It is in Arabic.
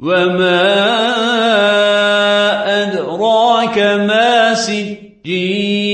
وما أدراك ما سجين